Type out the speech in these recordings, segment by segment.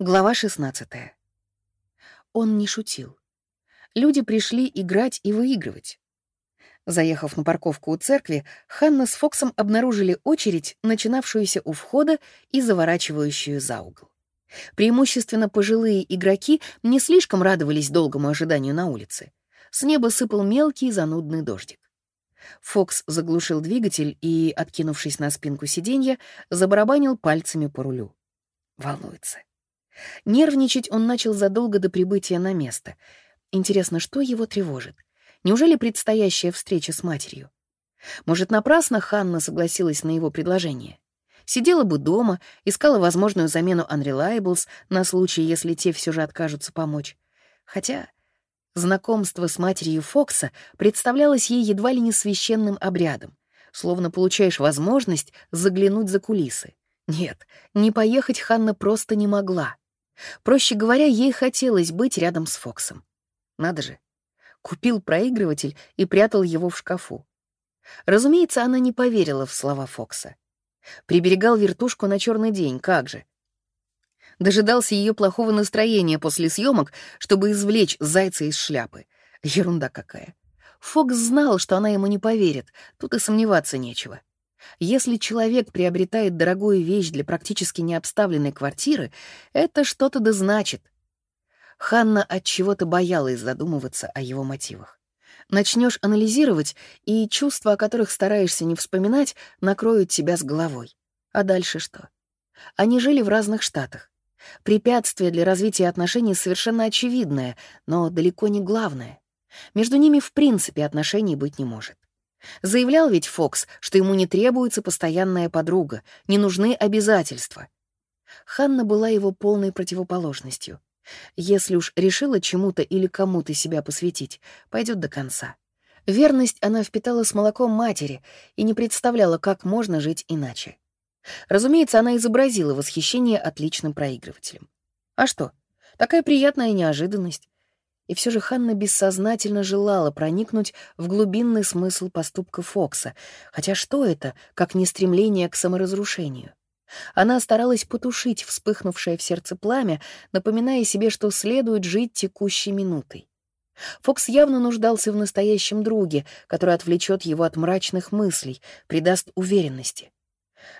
Глава 16. Он не шутил. Люди пришли играть и выигрывать. Заехав на парковку у церкви, Ханна с Фоксом обнаружили очередь, начинавшуюся у входа и заворачивающую за угол. Преимущественно пожилые игроки не слишком радовались долгому ожиданию на улице. С неба сыпал мелкий занудный дождик. Фокс заглушил двигатель и, откинувшись на спинку сиденья, забарабанил пальцами по рулю. Волнуется. Нервничать он начал задолго до прибытия на место. Интересно, что его тревожит? Неужели предстоящая встреча с матерью? Может, напрасно Ханна согласилась на его предложение? Сидела бы дома, искала возможную замену Unreliables на случай, если те все же откажутся помочь. Хотя знакомство с матерью Фокса представлялось ей едва ли не священным обрядом, словно получаешь возможность заглянуть за кулисы. Нет, не поехать Ханна просто не могла. Проще говоря, ей хотелось быть рядом с Фоксом. Надо же. Купил проигрыватель и прятал его в шкафу. Разумеется, она не поверила в слова Фокса. Приберегал вертушку на черный день, как же. Дожидался ее плохого настроения после съемок, чтобы извлечь зайца из шляпы. Ерунда какая. Фокс знал, что она ему не поверит, тут и сомневаться нечего. Если человек приобретает дорогую вещь для практически необставленной квартиры, это что-то да значит. Ханна от чего-то боялась задумываться о его мотивах. Начнешь анализировать, и чувства, о которых стараешься не вспоминать, накроют тебя с головой. А дальше что? Они жили в разных штатах. Препятствие для развития отношений совершенно очевидное, но далеко не главное. Между ними в принципе отношений быть не может. Заявлял ведь Фокс, что ему не требуется постоянная подруга, не нужны обязательства. Ханна была его полной противоположностью. Если уж решила чему-то или кому-то себя посвятить, пойдет до конца. Верность она впитала с молоком матери и не представляла, как можно жить иначе. Разумеется, она изобразила восхищение отличным проигрывателем. А что? Такая приятная неожиданность. И все же Ханна бессознательно желала проникнуть в глубинный смысл поступка Фокса, хотя что это, как не стремление к саморазрушению? Она старалась потушить вспыхнувшее в сердце пламя, напоминая себе, что следует жить текущей минутой. Фокс явно нуждался в настоящем друге, который отвлечет его от мрачных мыслей, придаст уверенности.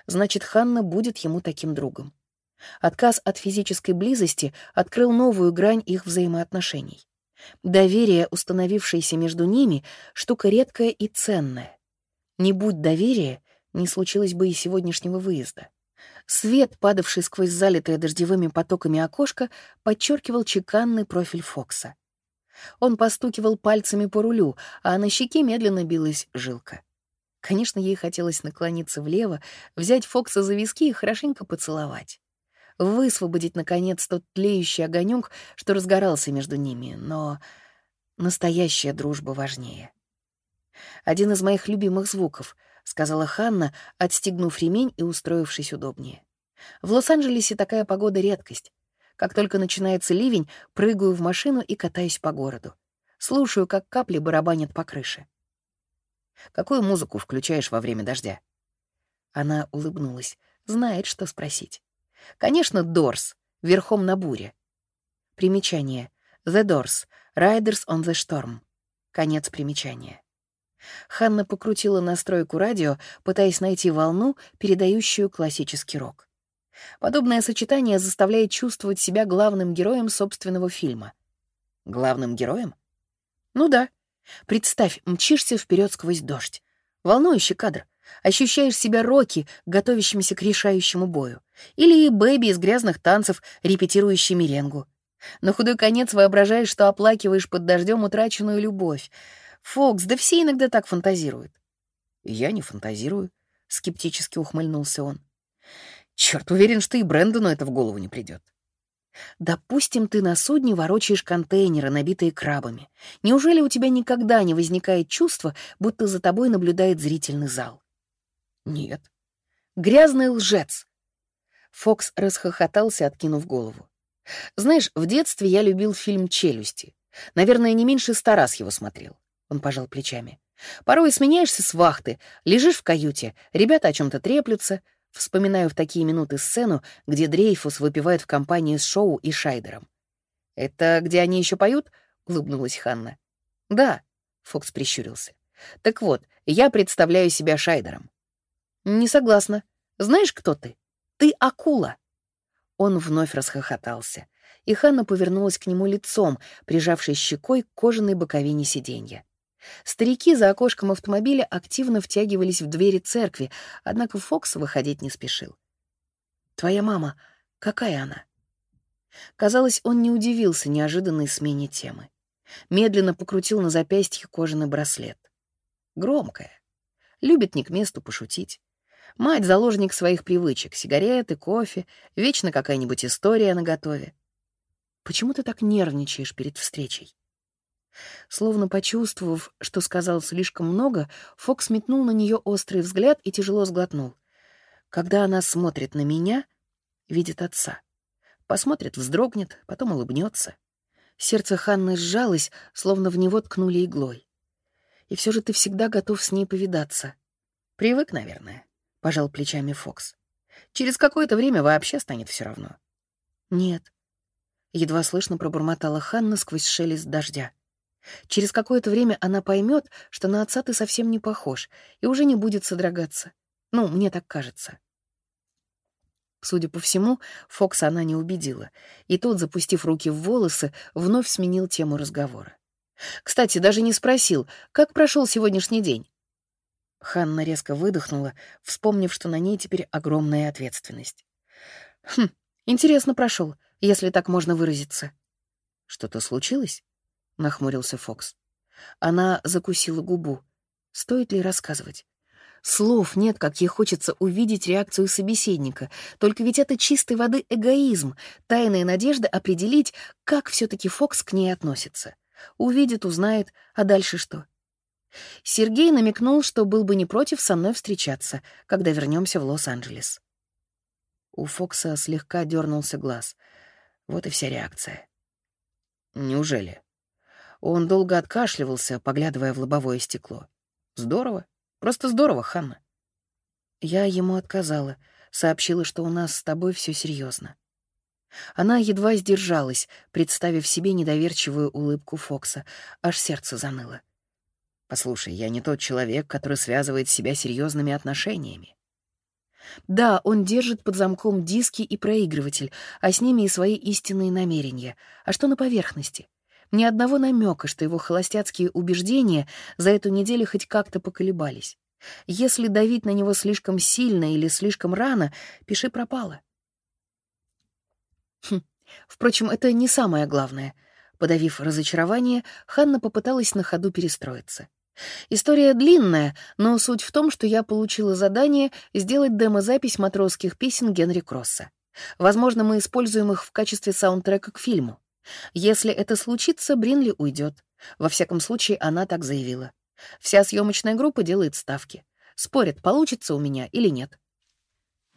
Значит, Ханна будет ему таким другом. Отказ от физической близости открыл новую грань их взаимоотношений. Доверие, установившееся между ними, штука редкая и ценная. Не будь доверия, не случилось бы и сегодняшнего выезда. Свет, падавший сквозь залитое дождевыми потоками окошко, подчеркивал чеканный профиль Фокса. Он постукивал пальцами по рулю, а на щеке медленно билась жилка. Конечно, ей хотелось наклониться влево, взять Фокса за виски и хорошенько поцеловать высвободить, наконец, тот тлеющий огонек, что разгорался между ними, но настоящая дружба важнее. «Один из моих любимых звуков», — сказала Ханна, отстегнув ремень и устроившись удобнее. «В Лос-Анджелесе такая погода — редкость. Как только начинается ливень, прыгаю в машину и катаюсь по городу. Слушаю, как капли барабанят по крыше. Какую музыку включаешь во время дождя?» Она улыбнулась, знает, что спросить. Конечно, Дорс, верхом на буре. Примечание. The Doors, Riders on the Storm. Конец примечания. Ханна покрутила настройку радио, пытаясь найти волну, передающую классический рок. Подобное сочетание заставляет чувствовать себя главным героем собственного фильма. Главным героем? Ну да. Представь, мчишься вперед сквозь дождь. Волнующий кадр. Ощущаешь себя Рокки, готовящимся к решающему бою. Или Бэби из грязных танцев, репетирующий меренгу. На худой конец воображаешь, что оплакиваешь под дождем утраченную любовь. Фокс, да все иногда так фантазируют. Я не фантазирую, — скептически ухмыльнулся он. Черт, уверен, что и Брэндону это в голову не придет. Допустим, ты на судне ворочаешь контейнеры, набитые крабами. Неужели у тебя никогда не возникает чувства, будто за тобой наблюдает зрительный зал? Нет. Грязный лжец. Фокс расхохотался, откинув голову. Знаешь, в детстве я любил фильм «Челюсти». Наверное, не меньше ста раз его смотрел. Он пожал плечами. Порой сменяешься с вахты, лежишь в каюте, ребята о чем-то треплются, Вспоминаю в такие минуты сцену, где Дрейфус выпивает в компании с Шоу и Шайдером. «Это где они еще поют?» — улыбнулась Ханна. «Да», — Фокс прищурился. «Так вот, я представляю себя Шайдером». «Не согласна. Знаешь, кто ты? Ты акула». Он вновь расхохотался, и Ханна повернулась к нему лицом, прижавшись щекой к кожаной боковине сиденья. Старики за окошком автомобиля активно втягивались в двери церкви, однако Фокс выходить не спешил. «Твоя мама, какая она?» Казалось, он не удивился неожиданной смене темы. Медленно покрутил на запястье кожаный браслет. Громкая. Любит не к месту пошутить. Мать — заложник своих привычек. Сигареты, кофе, вечно какая-нибудь история наготове. Почему ты так нервничаешь перед встречей? Словно почувствовав, что сказал слишком много, Фокс метнул на нее острый взгляд и тяжело сглотнул. Когда она смотрит на меня, видит отца. Посмотрит, вздрогнет, потом улыбнется. Сердце Ханны сжалось, словно в него ткнули иглой. И все же ты всегда готов с ней повидаться. Привык, наверное, — пожал плечами Фокс. Через какое-то время вообще станет все равно. Нет. Едва слышно пробормотала Ханна сквозь шелест дождя. Через какое-то время она поймет, что на отца ты совсем не похож, и уже не будет содрогаться. Ну, мне так кажется. Судя по всему, Фокса она не убедила, и тот, запустив руки в волосы, вновь сменил тему разговора. Кстати, даже не спросил, как прошел сегодняшний день. Ханна резко выдохнула, вспомнив, что на ней теперь огромная ответственность. «Хм, интересно прошел, если так можно выразиться». «Что-то случилось?» — нахмурился Фокс. Она закусила губу. Стоит ли рассказывать? Слов нет, как ей хочется увидеть реакцию собеседника. Только ведь это чистой воды эгоизм, тайная надежда определить, как все таки Фокс к ней относится. Увидит, узнает, а дальше что? Сергей намекнул, что был бы не против со мной встречаться, когда вернемся в Лос-Анджелес. У Фокса слегка дернулся глаз. Вот и вся реакция. «Неужели?» Он долго откашливался, поглядывая в лобовое стекло. «Здорово. Просто здорово, Ханна». Я ему отказала, сообщила, что у нас с тобой все серьезно. Она едва сдержалась, представив себе недоверчивую улыбку Фокса, аж сердце заныло. «Послушай, я не тот человек, который связывает себя серьезными отношениями. Да, он держит под замком диски и проигрыватель, а с ними и свои истинные намерения. А что на поверхности? Ни одного намека, что его холостяцкие убеждения за эту неделю хоть как-то поколебались. Если давить на него слишком сильно или слишком рано, пиши пропало. Хм. Впрочем, это не самое главное. Подавив разочарование, Ханна попыталась на ходу перестроиться. История длинная, но суть в том, что я получила задание сделать демозапись матросских песен Генри Кросса. Возможно, мы используем их в качестве саундтрека к фильму. Если это случится, Бринли уйдет. Во всяком случае, она так заявила. Вся съемочная группа делает ставки. Спорят, получится у меня или нет.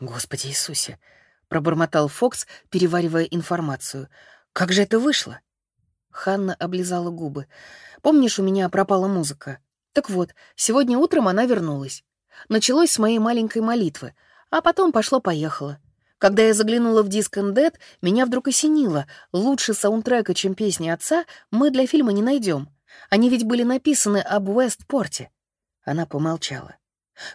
«Господи Иисусе!» — пробормотал Фокс, переваривая информацию. «Как же это вышло?» Ханна облизала губы. «Помнишь, у меня пропала музыка? Так вот, сегодня утром она вернулась. Началось с моей маленькой молитвы, а потом пошло-поехало. Когда я заглянула в диск Dead, меня вдруг осенило. Лучше саундтрека, чем песни отца, мы для фильма не найдем. Они ведь были написаны об Уэстпорте. Она помолчала.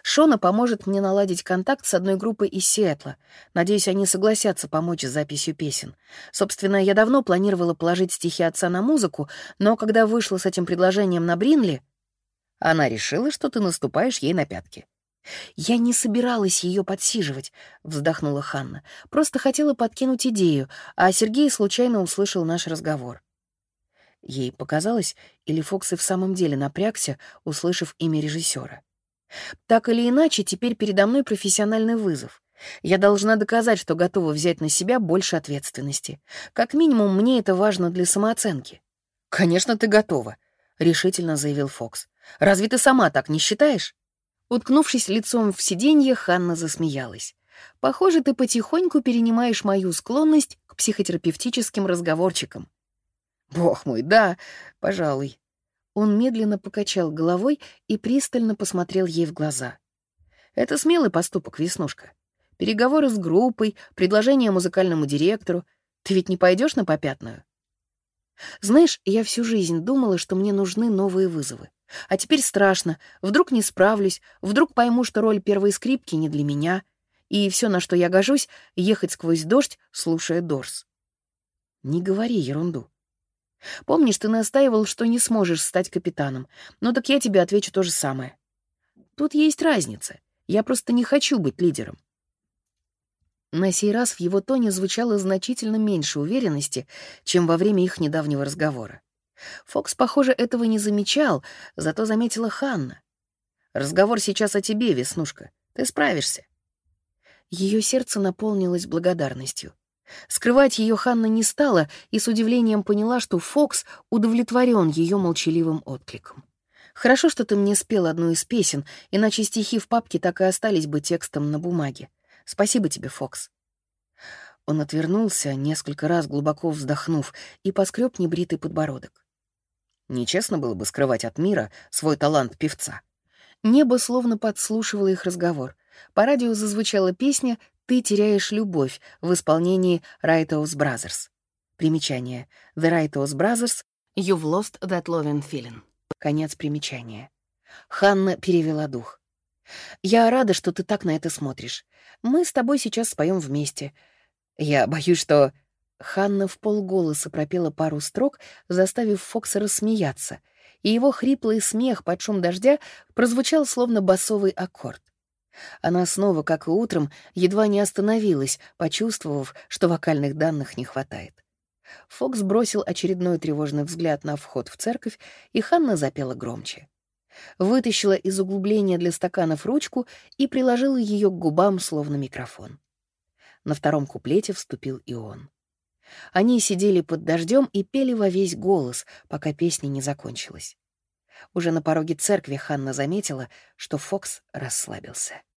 Шона поможет мне наладить контакт с одной группой из Сиэтла. Надеюсь, они согласятся помочь с записью песен. Собственно, я давно планировала положить стихи отца на музыку, но когда вышла с этим предложением на Бринли, она решила, что ты наступаешь ей на пятки. «Я не собиралась ее подсиживать», — вздохнула Ханна. «Просто хотела подкинуть идею, а Сергей случайно услышал наш разговор». Ей показалось, или Фокс и в самом деле напрягся, услышав имя режиссера. «Так или иначе, теперь передо мной профессиональный вызов. Я должна доказать, что готова взять на себя больше ответственности. Как минимум, мне это важно для самооценки». «Конечно, ты готова», — решительно заявил Фокс. «Разве ты сама так не считаешь?» Уткнувшись лицом в сиденье, Ханна засмеялась. «Похоже, ты потихоньку перенимаешь мою склонность к психотерапевтическим разговорчикам». «Бог мой, да, пожалуй». Он медленно покачал головой и пристально посмотрел ей в глаза. «Это смелый поступок, Веснушка. Переговоры с группой, предложение музыкальному директору. Ты ведь не пойдешь на попятную? Знаешь, я всю жизнь думала, что мне нужны новые вызовы. А теперь страшно. Вдруг не справлюсь, вдруг пойму, что роль первой скрипки не для меня. И все, на что я гожусь, ехать сквозь дождь, слушая Дорс. Не говори ерунду. Помнишь, ты настаивал, что не сможешь стать капитаном. Ну так я тебе отвечу то же самое. Тут есть разница. Я просто не хочу быть лидером. На сей раз в его тоне звучало значительно меньше уверенности, чем во время их недавнего разговора. Фокс, похоже, этого не замечал, зато заметила Ханна. «Разговор сейчас о тебе, Веснушка. Ты справишься». Ее сердце наполнилось благодарностью. Скрывать ее Ханна не стала и с удивлением поняла, что Фокс удовлетворен ее молчаливым откликом. «Хорошо, что ты мне спел одну из песен, иначе стихи в папке так и остались бы текстом на бумаге. Спасибо тебе, Фокс». Он отвернулся, несколько раз глубоко вздохнув, и поскреб небритый подбородок. Нечестно было бы скрывать от мира свой талант певца. Небо словно подслушивало их разговор. По радио зазвучала песня «Ты теряешь любовь» в исполнении Righteous Brothers. Примечание. The Righteous Brothers «You've lost that loving feeling». Конец примечания. Ханна перевела дух. «Я рада, что ты так на это смотришь. Мы с тобой сейчас споем вместе. Я боюсь, что...» Ханна в полголоса пропела пару строк, заставив Фокса рассмеяться, и его хриплый смех под шум дождя прозвучал словно басовый аккорд. Она снова, как и утром, едва не остановилась, почувствовав, что вокальных данных не хватает. Фокс бросил очередной тревожный взгляд на вход в церковь, и Ханна запела громче. Вытащила из углубления для стаканов ручку и приложила ее к губам, словно микрофон. На втором куплете вступил и он. Они сидели под дождем и пели во весь голос, пока песня не закончилась. Уже на пороге церкви Ханна заметила, что Фокс расслабился.